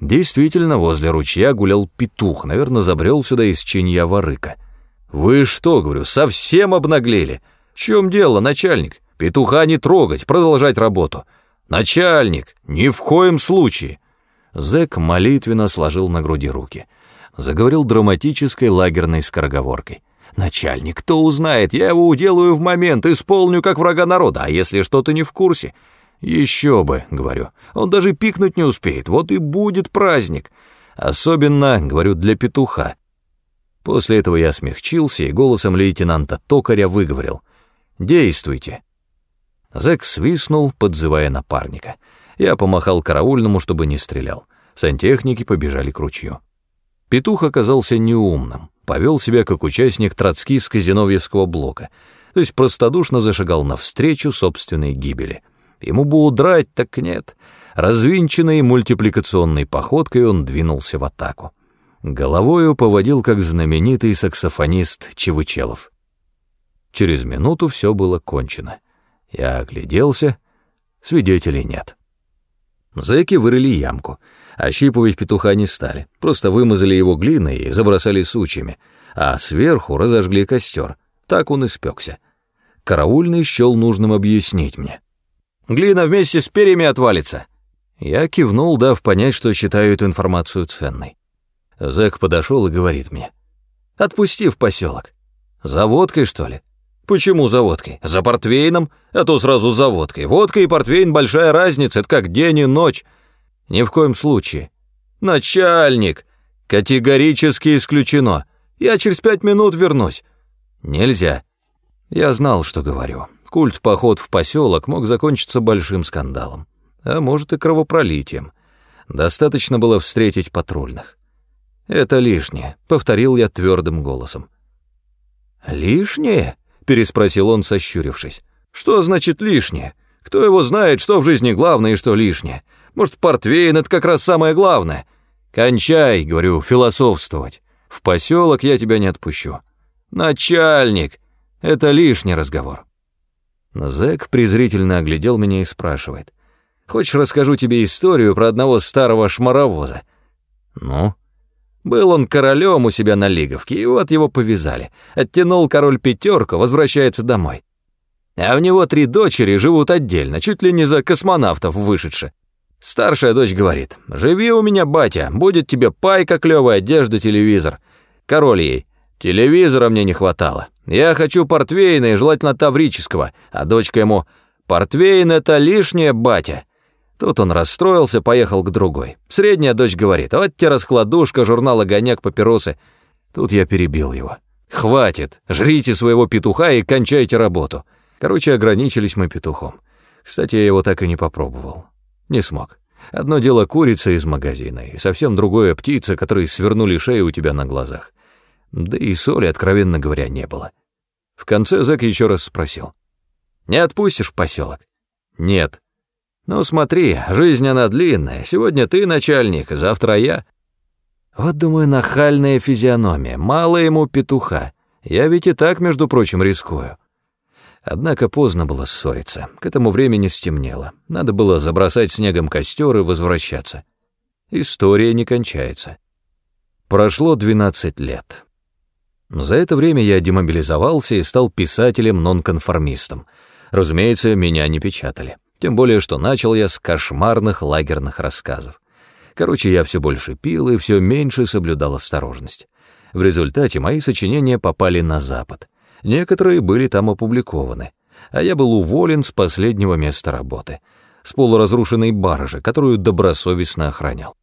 Действительно, возле ручья гулял петух, наверное, забрел сюда из чинья ворыка. «Вы что, — говорю, — совсем обнаглели? В чем дело, начальник? Петуха не трогать, продолжать работу. Начальник, ни в коем случае!» Зэк молитвенно сложил на груди руки. Заговорил драматической лагерной скороговоркой. «Начальник, кто узнает, я его уделаю в момент, исполню как врага народа, а если что-то не в курсе, «Еще бы», — говорю, — «он даже пикнуть не успеет, вот и будет праздник. Особенно, — говорю, — для петуха». После этого я смягчился и голосом лейтенанта Токаря выговорил «Действуйте». Зэк свистнул, подзывая напарника. Я помахал караульному, чтобы не стрелял. Сантехники побежали к ручью. Петух оказался неумным, повел себя как участник троцкистско-зиновьевского блока, то есть простодушно зашагал навстречу собственной гибели — Ему бы удрать, так нет. Развинченной мультипликационной походкой он двинулся в атаку. Головою поводил, как знаменитый саксофонист Чевычелов. Через минуту все было кончено. Я огляделся, свидетелей нет. Зэки вырыли ямку, ощипывать петуха не стали, просто вымазали его глиной и забросали сучьями, а сверху разожгли костер, так он испекся. Караульный счел нужным объяснить мне. Глина вместе с перьями отвалится». Я кивнул, дав понять, что считаю эту информацию ценной. Зэк подошел и говорит мне. «Отпусти в поселок. За водкой, что ли?» «Почему за водкой? За портвейном? А то сразу за водкой. Водка и портвейн — большая разница, это как день и ночь. Ни в коем случае. Начальник! Категорически исключено. Я через пять минут вернусь. Нельзя. Я знал, что говорю. Культ-поход в поселок мог закончиться большим скандалом, а может и кровопролитием. Достаточно было встретить патрульных. «Это лишнее», — повторил я твердым голосом. «Лишнее?» — переспросил он, сощурившись. «Что значит лишнее? Кто его знает, что в жизни главное и что лишнее? Может, портвейн — это как раз самое главное? Кончай, — говорю, — философствовать. В поселок я тебя не отпущу. Начальник! Это лишний разговор». Зэк презрительно оглядел меня и спрашивает. «Хочешь, расскажу тебе историю про одного старого шмаровоза?» «Ну?» Был он королем у себя на Лиговке, и вот его повязали. Оттянул король пятерку, возвращается домой. А у него три дочери живут отдельно, чуть ли не за космонавтов вышедши. Старшая дочь говорит, «Живи у меня, батя, будет тебе пайка клёвая, одежда, телевизор». Король ей, «Телевизора мне не хватало». Я хочу портвейна и желательно таврического, а дочка ему «Портвейн — это лишнее, батя». Тут он расстроился, поехал к другой. Средняя дочь говорит, вот тебе раскладушка, журнал «Огонек», папиросы. Тут я перебил его. «Хватит, жрите своего петуха и кончайте работу». Короче, ограничились мы петухом. Кстати, я его так и не попробовал. Не смог. Одно дело курица из магазина, и совсем другое птица, которые свернули шею у тебя на глазах. Да и соли, откровенно говоря, не было. В конце Зэк еще раз спросил. «Не отпустишь в поселок?» «Нет». «Ну смотри, жизнь она длинная. Сегодня ты начальник, завтра я». Вот, думаю, нахальная физиономия, мало ему петуха. Я ведь и так, между прочим, рискую. Однако поздно было ссориться, к этому времени стемнело. Надо было забросать снегом костер и возвращаться. История не кончается. Прошло 12 лет. За это время я демобилизовался и стал писателем-нонконформистом. Разумеется, меня не печатали. Тем более, что начал я с кошмарных лагерных рассказов. Короче, я все больше пил и все меньше соблюдал осторожность. В результате мои сочинения попали на Запад. Некоторые были там опубликованы. А я был уволен с последнего места работы, с полуразрушенной баржи, которую добросовестно охранял.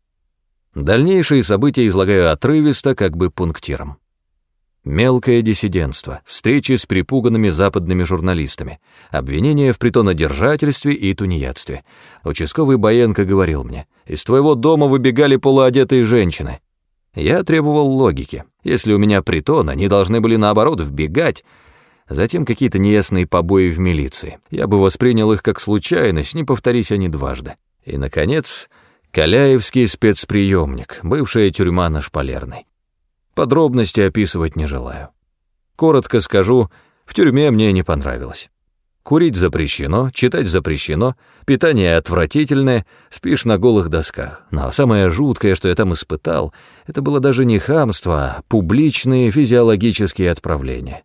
Дальнейшие события излагаю отрывисто, как бы пунктиром. Мелкое диссидентство, встречи с припуганными западными журналистами, обвинения в притонодержательстве и тунеядстве. Участковый Баенко говорил мне, из твоего дома выбегали полуодетые женщины. Я требовал логики. Если у меня притон, они должны были наоборот вбегать. Затем какие-то неясные побои в милиции. Я бы воспринял их как случайность, не повторись они дважды. И, наконец, Каляевский спецприемник, бывшая тюрьма на Шпалерной. Подробности описывать не желаю. Коротко скажу, в тюрьме мне не понравилось. Курить запрещено, читать запрещено, питание отвратительное, спишь на голых досках. Но самое жуткое, что я там испытал, это было даже не хамство, а публичные физиологические отправления.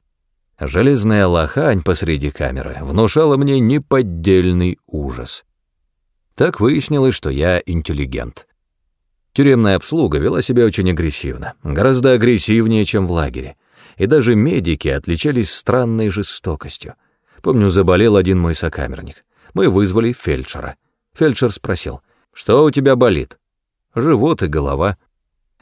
Железная лохань посреди камеры внушала мне неподдельный ужас. Так выяснилось, что я интеллигент. Тюремная обслуга вела себя очень агрессивно, гораздо агрессивнее, чем в лагере. И даже медики отличались странной жестокостью. Помню, заболел один мой сокамерник. Мы вызвали фельдшера. Фельдшер спросил, «Что у тебя болит?» «Живот и голова».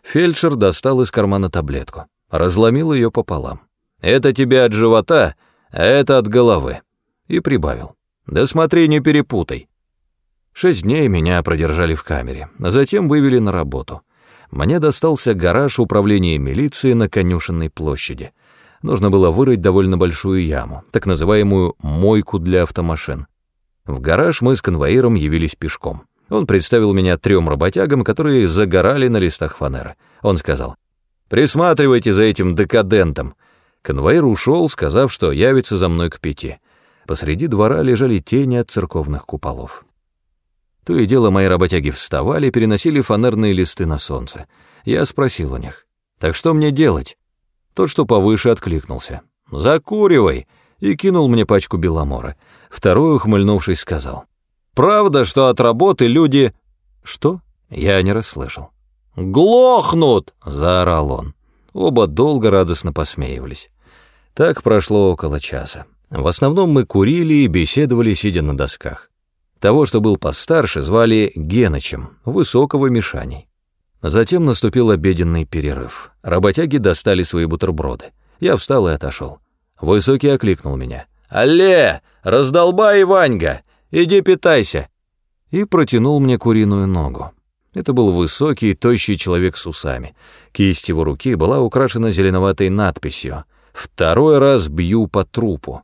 Фельдшер достал из кармана таблетку, разломил ее пополам. «Это тебе от живота, а это от головы». И прибавил, «Да смотри, не перепутай». Шесть дней меня продержали в камере, а затем вывели на работу. Мне достался гараж управления милиции на Конюшенной площади — нужно было вырыть довольно большую яму, так называемую «мойку для автомашин». В гараж мы с конвоиром явились пешком. Он представил меня трем работягам, которые загорали на листах фанеры. Он сказал, «Присматривайте за этим декадентом». Конвоир ушел, сказав, что явится за мной к пяти. Посреди двора лежали тени от церковных куполов. То и дело мои работяги вставали, переносили фанерные листы на солнце. Я спросил у них, «Так что мне делать?» Тот, что повыше, откликнулся. «Закуривай!» и кинул мне пачку беломора. Второй, ухмыльнувшись, сказал. «Правда, что от работы люди...» «Что?» Я не расслышал. «Глохнут!» — заорал он. Оба долго радостно посмеивались. Так прошло около часа. В основном мы курили и беседовали, сидя на досках. Того, что был постарше, звали Геночем, высокого Мишаней. Затем наступил обеденный перерыв. Работяги достали свои бутерброды. Я встал и отошел. Высокий окликнул меня. «Алле! Раздолбай, Ваньга! Иди питайся!» И протянул мне куриную ногу. Это был высокий, тощий человек с усами. Кисть его руки была украшена зеленоватой надписью «Второй раз бью по трупу».